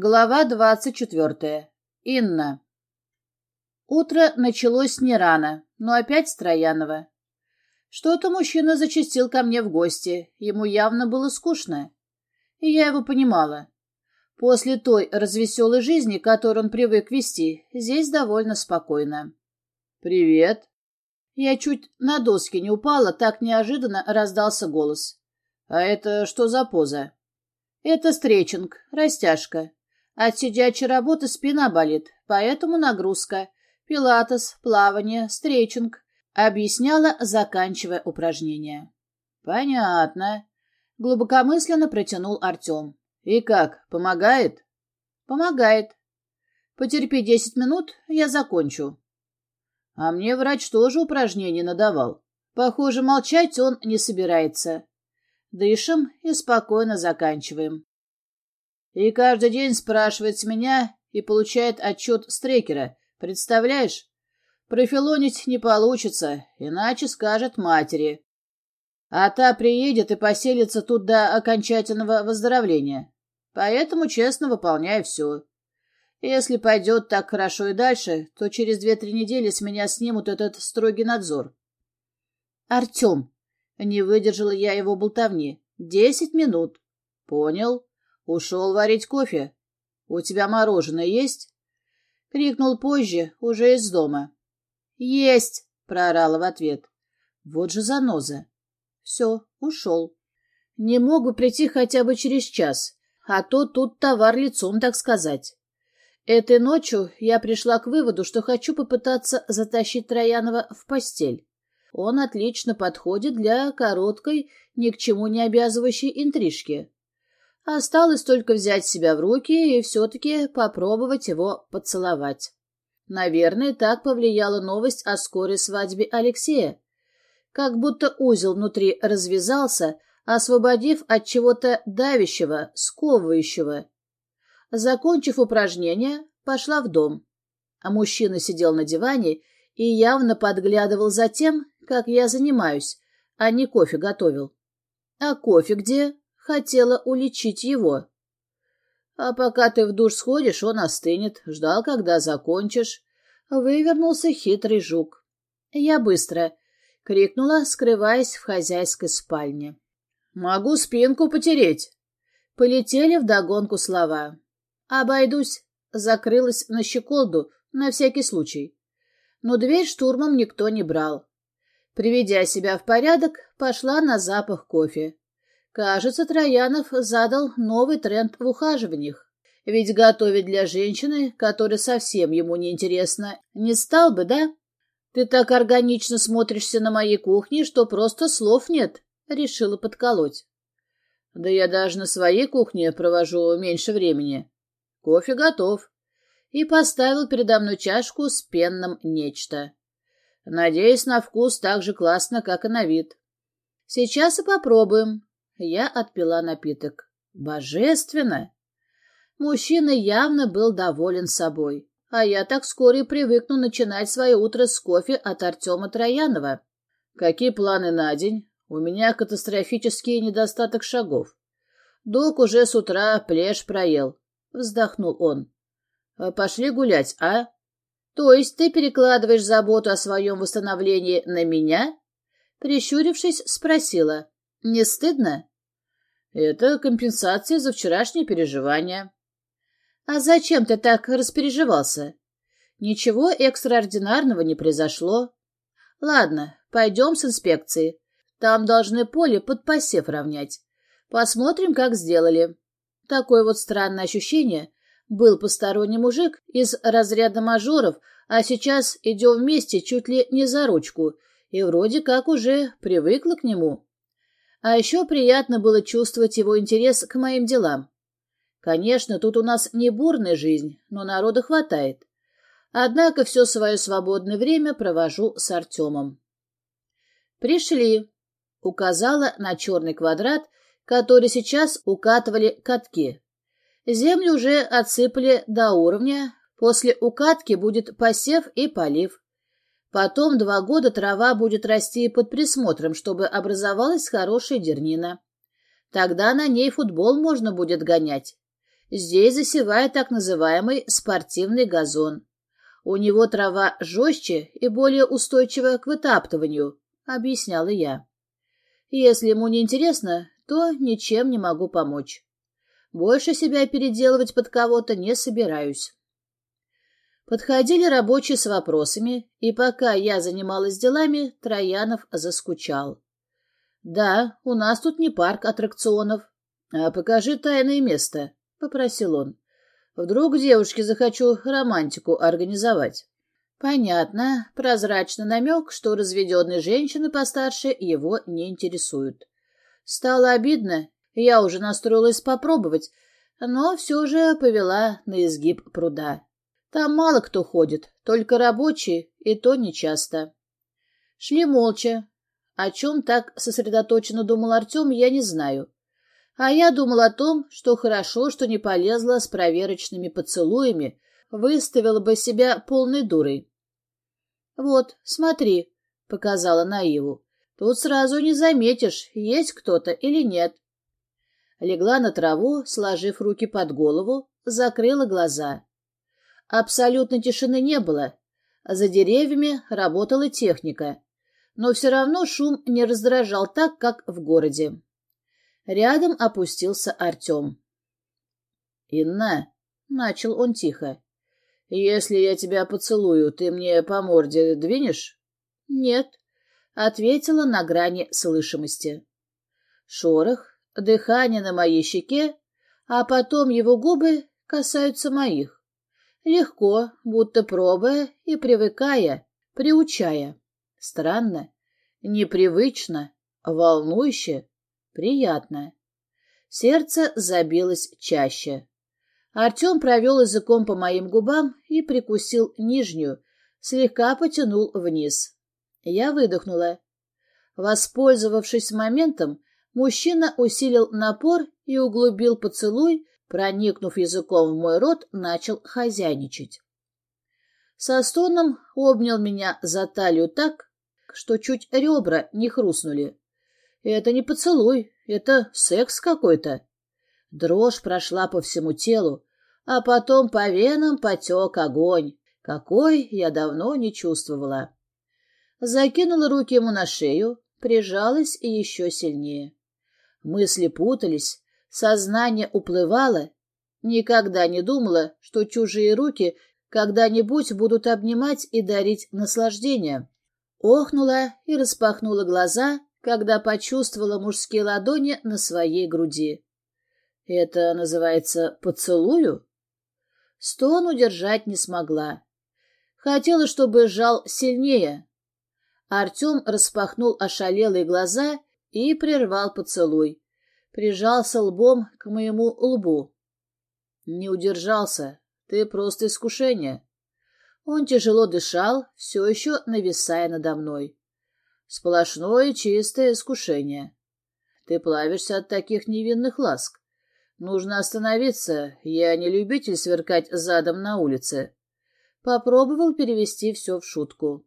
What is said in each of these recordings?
Глава двадцать четвертая. Инна. Утро началось не рано, но опять с Троянова. Что-то мужчина зачастил ко мне в гости, ему явно было скучно. И я его понимала. После той развеселой жизни, которую он привык вести, здесь довольно спокойно. «Привет». Я чуть на доски не упала, так неожиданно раздался голос. «А это что за поза?» «Это стречинг, растяжка. От сидячей работы спина болит, поэтому нагрузка. Пилатес, плавание, стрейчинг. Объясняла, заканчивая упражнение. Понятно. Глубокомысленно протянул Артем. И как, помогает? Помогает. Потерпи десять минут, я закончу. А мне врач тоже упражнение надавал. Похоже, молчать он не собирается. Дышим и спокойно заканчиваем. И каждый день спрашивает с меня и получает отчет с трекера. Представляешь? Профилонить не получится, иначе скажет матери. А та приедет и поселится тут до окончательного выздоровления. Поэтому честно выполняю все. Если пойдет так хорошо и дальше, то через две-три недели с меня снимут этот строгий надзор. Артем, не выдержала я его болтовни. Десять минут. Понял. «Ушел варить кофе. У тебя мороженое есть?» Крикнул позже, уже из дома. «Есть!» — проорала в ответ. «Вот же заноза!» «Все, ушел. Не мог бы прийти хотя бы через час, а то тут товар лицом, так сказать. Этой ночью я пришла к выводу, что хочу попытаться затащить Троянова в постель. Он отлично подходит для короткой, ни к чему не обязывающей интрижки. Осталось только взять себя в руки и все-таки попробовать его поцеловать. Наверное, так повлияла новость о скорой свадьбе Алексея. Как будто узел внутри развязался, освободив от чего-то давящего, сковывающего. Закончив упражнение, пошла в дом. А мужчина сидел на диване и явно подглядывал за тем, как я занимаюсь, а не кофе готовил. «А кофе где?» Хотела уличить его. А пока ты в душ сходишь, он остынет. Ждал, когда закончишь. Вывернулся хитрый жук. Я быстро. Крикнула, скрываясь в хозяйской спальне. Могу спинку потереть. Полетели вдогонку слова. Обойдусь. Закрылась на щеколду, на всякий случай. Но дверь штурмом никто не брал. Приведя себя в порядок, пошла на запах кофе. Кажется, Троянов задал новый тренд в ухаживаниях. Ведь готовить для женщины, которая совсем ему не интересна, не стал бы, да? Ты так органично смотришься на моей кухне, что просто слов нет, решила подколоть. Да я даже на своей кухне провожу меньше времени. Кофе готов. И поставил передо мной чашку с пенным нечто. Надеюсь, на вкус так же классно, как и на вид. Сейчас и попробуем. Я отпила напиток. Божественно! Мужчина явно был доволен собой. А я так скоро и привыкну начинать свое утро с кофе от Артема Троянова. Какие планы на день? У меня катастрофический недостаток шагов. Док уже с утра плешь проел. Вздохнул он. «А пошли гулять, а? То есть ты перекладываешь заботу о своем восстановлении на меня? Прищурившись, спросила. Не стыдно? Это компенсация за вчерашние переживания. А зачем ты так распереживался? Ничего экстраординарного не произошло. Ладно, пойдем с инспекцией. Там должны поле под посев равнять. Посмотрим, как сделали. Такое вот странное ощущение. Был посторонний мужик из разряда мажоров, а сейчас идем вместе чуть ли не за ручку, и вроде как уже привыкла к нему. А еще приятно было чувствовать его интерес к моим делам. Конечно, тут у нас не бурная жизнь, но народа хватает. Однако все свое свободное время провожу с Артемом. «Пришли», — указала на черный квадрат, который сейчас укатывали катки. Землю уже отсыпали до уровня, после укатки будет посев и полив. Потом два года трава будет расти под присмотром, чтобы образовалась хорошая дернина. Тогда на ней футбол можно будет гонять. Здесь засевает так называемый спортивный газон. У него трава жестче и более устойчивая к вытаптыванию, объясняла я. Если ему не интересно, то ничем не могу помочь. Больше себя переделывать под кого-то не собираюсь. Подходили рабочие с вопросами, и пока я занималась делами, Троянов заскучал. «Да, у нас тут не парк аттракционов. А покажи тайное место», — попросил он. «Вдруг девушке захочу романтику организовать». Понятно, прозрачный намек, что разведенные женщины постарше его не интересуют. Стало обидно, я уже настроилась попробовать, но все же повела на изгиб пруда. Там мало кто ходит, только рабочие, и то нечасто. Шли молча. О чем так сосредоточенно думал Артем, я не знаю. А я думал о том, что хорошо, что не полезла с проверочными поцелуями, выставила бы себя полной дурой. «Вот, смотри», — показала Наиву. «Тут сразу не заметишь, есть кто-то или нет». Легла на траву, сложив руки под голову, закрыла глаза. Абсолютной тишины не было. За деревьями работала техника. Но все равно шум не раздражал так, как в городе. Рядом опустился Артем. «Инна», — начал он тихо, — «если я тебя поцелую, ты мне по морде двинешь?» «Нет», — ответила на грани слышимости. Шорох, дыхание на моей щеке, а потом его губы касаются моих. Легко, будто пробуя и привыкая, приучая. Странно, непривычно, волнующе, приятно. Сердце забилось чаще. Артем провел языком по моим губам и прикусил нижнюю, слегка потянул вниз. Я выдохнула. Воспользовавшись моментом, мужчина усилил напор и углубил поцелуй, проникнув языком в мой рот, начал хозяйничать. Со стоном обнял меня за талию так, что чуть ребра не хрустнули. Это не поцелуй, это секс какой-то. Дрожь прошла по всему телу, а потом по венам потек огонь, какой я давно не чувствовала. Закинула руки ему на шею, прижалась и еще сильнее. Мысли путались, сознание уплывало. Никогда не думала, что чужие руки когда-нибудь будут обнимать и дарить наслаждение. Охнула и распахнула глаза, когда почувствовала мужские ладони на своей груди. Это называется поцелую? Стон удержать не смогла. Хотела, чтобы сжал сильнее. Артем распахнул ошалелые глаза и прервал поцелуй. Прижался лбом к моему лбу. Не удержался. Ты просто искушение. Он тяжело дышал, все еще нависая надо мной. Сплошное чистое искушение. Ты плавишься от таких невинных ласк. Нужно остановиться, я не любитель сверкать задом на улице. Попробовал перевести все в шутку.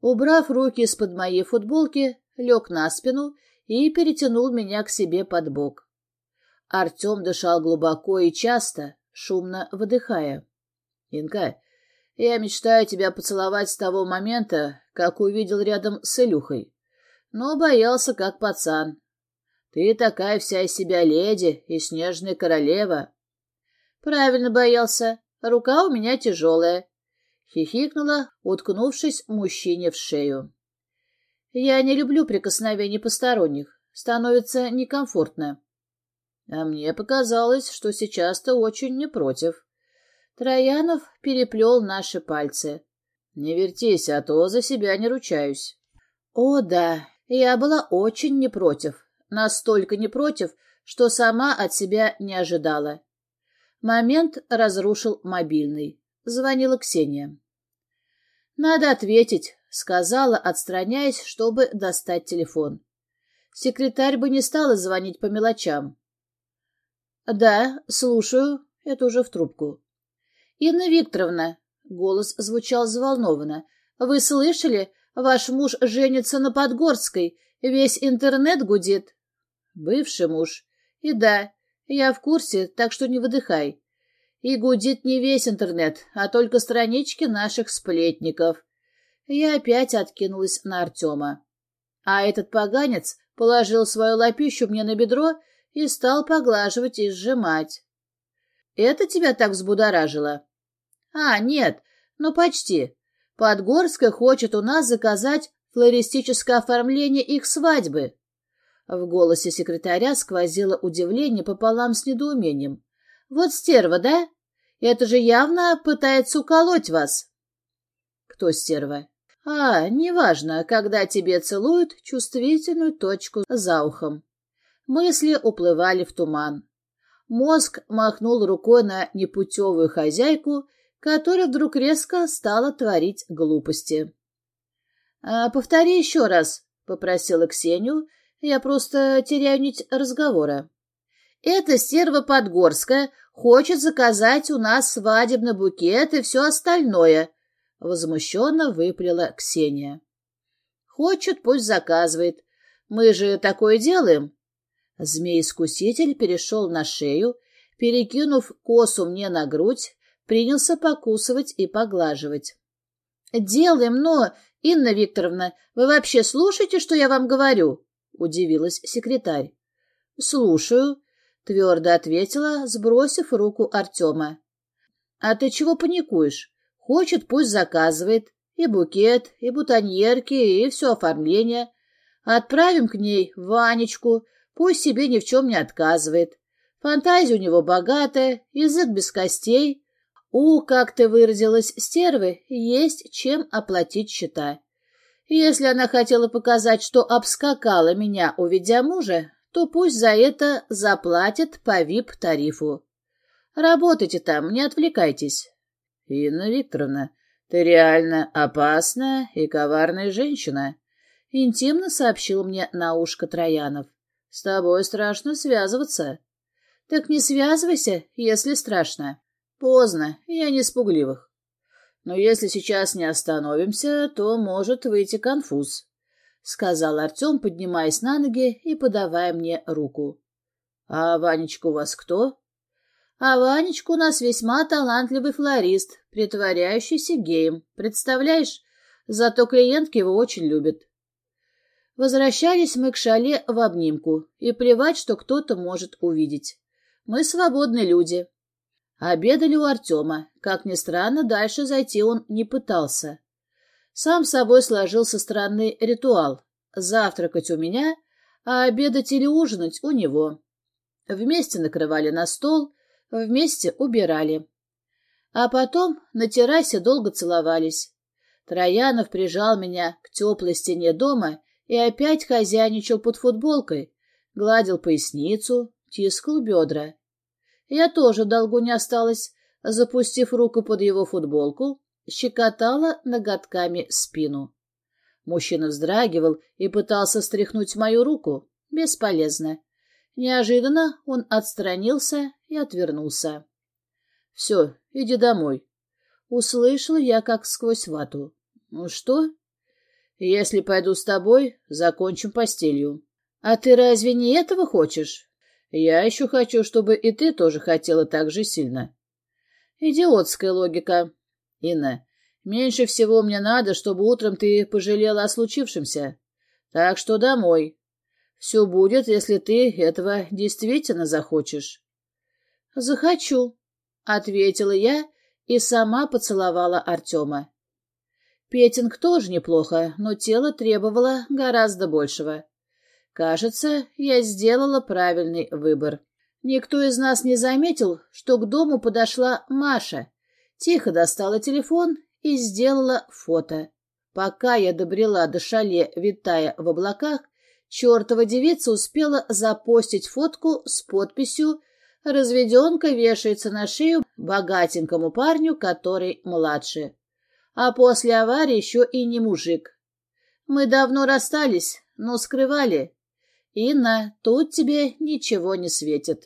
Убрав руки из-под моей футболки, лег на спину и перетянул меня к себе под бок. Артем дышал глубоко и часто, шумно выдыхая. — Инка, я мечтаю тебя поцеловать с того момента, как увидел рядом с Илюхой. Но боялся, как пацан. Ты такая вся из себя леди и снежная королева. Правильно боялся. Рука у меня тяжелая. Хихикнула, уткнувшись мужчине в шею. Я не люблю прикосновений посторонних. Становится некомфортно. А мне показалось, что сейчас ты очень не против. Троянов переплел наши пальцы. Не вертись, а то за себя не ручаюсь. О, да, я была очень не против. Настолько не против, что сама от себя не ожидала. Момент разрушил мобильный. Звонила Ксения. «Надо ответить», — сказала, отстраняясь, чтобы достать телефон. Секретарь бы не стала звонить по мелочам. «Да, слушаю», — это уже в трубку. «Инна Викторовна», — голос звучал взволнованно, — «вы слышали? Ваш муж женится на Подгорской, весь интернет гудит». «Бывший муж. И да, Я в курсе, так что не выдыхай. И гудит не весь интернет, а только странички наших сплетников. Я опять откинулась на Артема. А этот поганец положил свою лапищу мне на бедро и стал поглаживать и сжимать. Это тебя так взбудоражило? А, нет, ну почти. Подгорская хочет у нас заказать флористическое оформление их свадьбы. В голосе секретаря сквозило удивление пополам с недоумением. Вот стерва, да? Это же явно пытается уколоть вас. Кто стерва? А, неважно, когда тебе целуют чувствительную точку за ухом. Мысли уплывали в туман. Мозг махнул рукой на непутевую хозяйку, которая вдруг резко стала творить глупости. «А, «Повтори еще раз», — попросила Ксению, — «я просто теряю нить разговора». «Эта стерва Подгорская хочет заказать у нас свадебный букет и все остальное», — возмущенно выплела Ксения. «Хочет, пусть заказывает. Мы же такое делаем». Змей-искуситель перешел на шею, перекинув косу мне на грудь, принялся покусывать и поглаживать. «Делаем, но, Инна Викторовна, вы вообще слушаете, что я вам говорю?» — удивилась секретарь. «Слушаю», — твердо ответила, сбросив руку Артема. «А ты чего паникуешь? Хочет, пусть заказывает. И букет, и бутоньерки, и все оформление. Отправим к ней Ванечку, пусть себе ни в чем не отказывает. Фантазия у него богатая, язык без костей. У, как ты выразилась, стервы, есть чем оплатить счета. Если она хотела показать, что обскакала меня, уведя мужа, то пусть за это заплатит по вип-тарифу. Работайте там, не отвлекайтесь. Инна Викторовна, ты реально опасная и коварная женщина, интимно сообщил мне на ушко Троянов. С тобой страшно связываться. Так не связывайся, если страшно. Поздно, я не спугливых. Но если сейчас не остановимся, то может выйти конфуз. — сказал Артем, поднимаясь на ноги и подавая мне руку. — А Ванечка у вас кто? — А Ванечка у нас весьма талантливый флорист, притворяющийся геем. Представляешь? Зато клиентки его очень любят. Возвращались мы к шале в обнимку, и плевать, что кто-то может увидеть. Мы свободные люди. Обедали у Артема. Как ни странно, дальше зайти он не пытался. Сам собой сложился странный ритуал. Завтракать у меня, а обедать или ужинать у него. Вместе накрывали на стол, вместе убирали. А потом на террасе долго целовались. Троянов прижал меня к теплой стене дома и опять хозяйничал под футболкой, гладил поясницу, тискал бедра. Я тоже в долгу не осталась, запустив руку под его футболку, щекотала ноготками спину. Мужчина вздрагивал и пытался стряхнуть мою руку. Бесполезно. Неожиданно он отстранился и отвернулся. — Все, иди домой. Услышала я, как сквозь вату. — Ну что? — Если пойду с тобой, закончим постелью. — А ты разве не этого хочешь? — Я еще хочу, чтобы и ты тоже хотела так же сильно. — Идиотская логика. Инна, меньше всего мне надо, чтобы утром ты пожалела о случившемся. Так что домой. Все будет, если ты этого действительно захочешь. — Захочу, — ответила я и сама поцеловала Артема. Петинг тоже неплохо, но тело требовало гораздо большего. Кажется, я сделала правильный выбор. Никто из нас не заметил, что к дому подошла Маша, Тихо достала телефон и сделала фото. Пока я добрела до шале, витая в облаках, чертова девица успела запостить фотку с подписью «Разведенка вешается на шею богатенькому парню, который младше». А после аварии еще и не мужик. Мы давно расстались, но скрывали. Инна, тут тебе ничего не светит.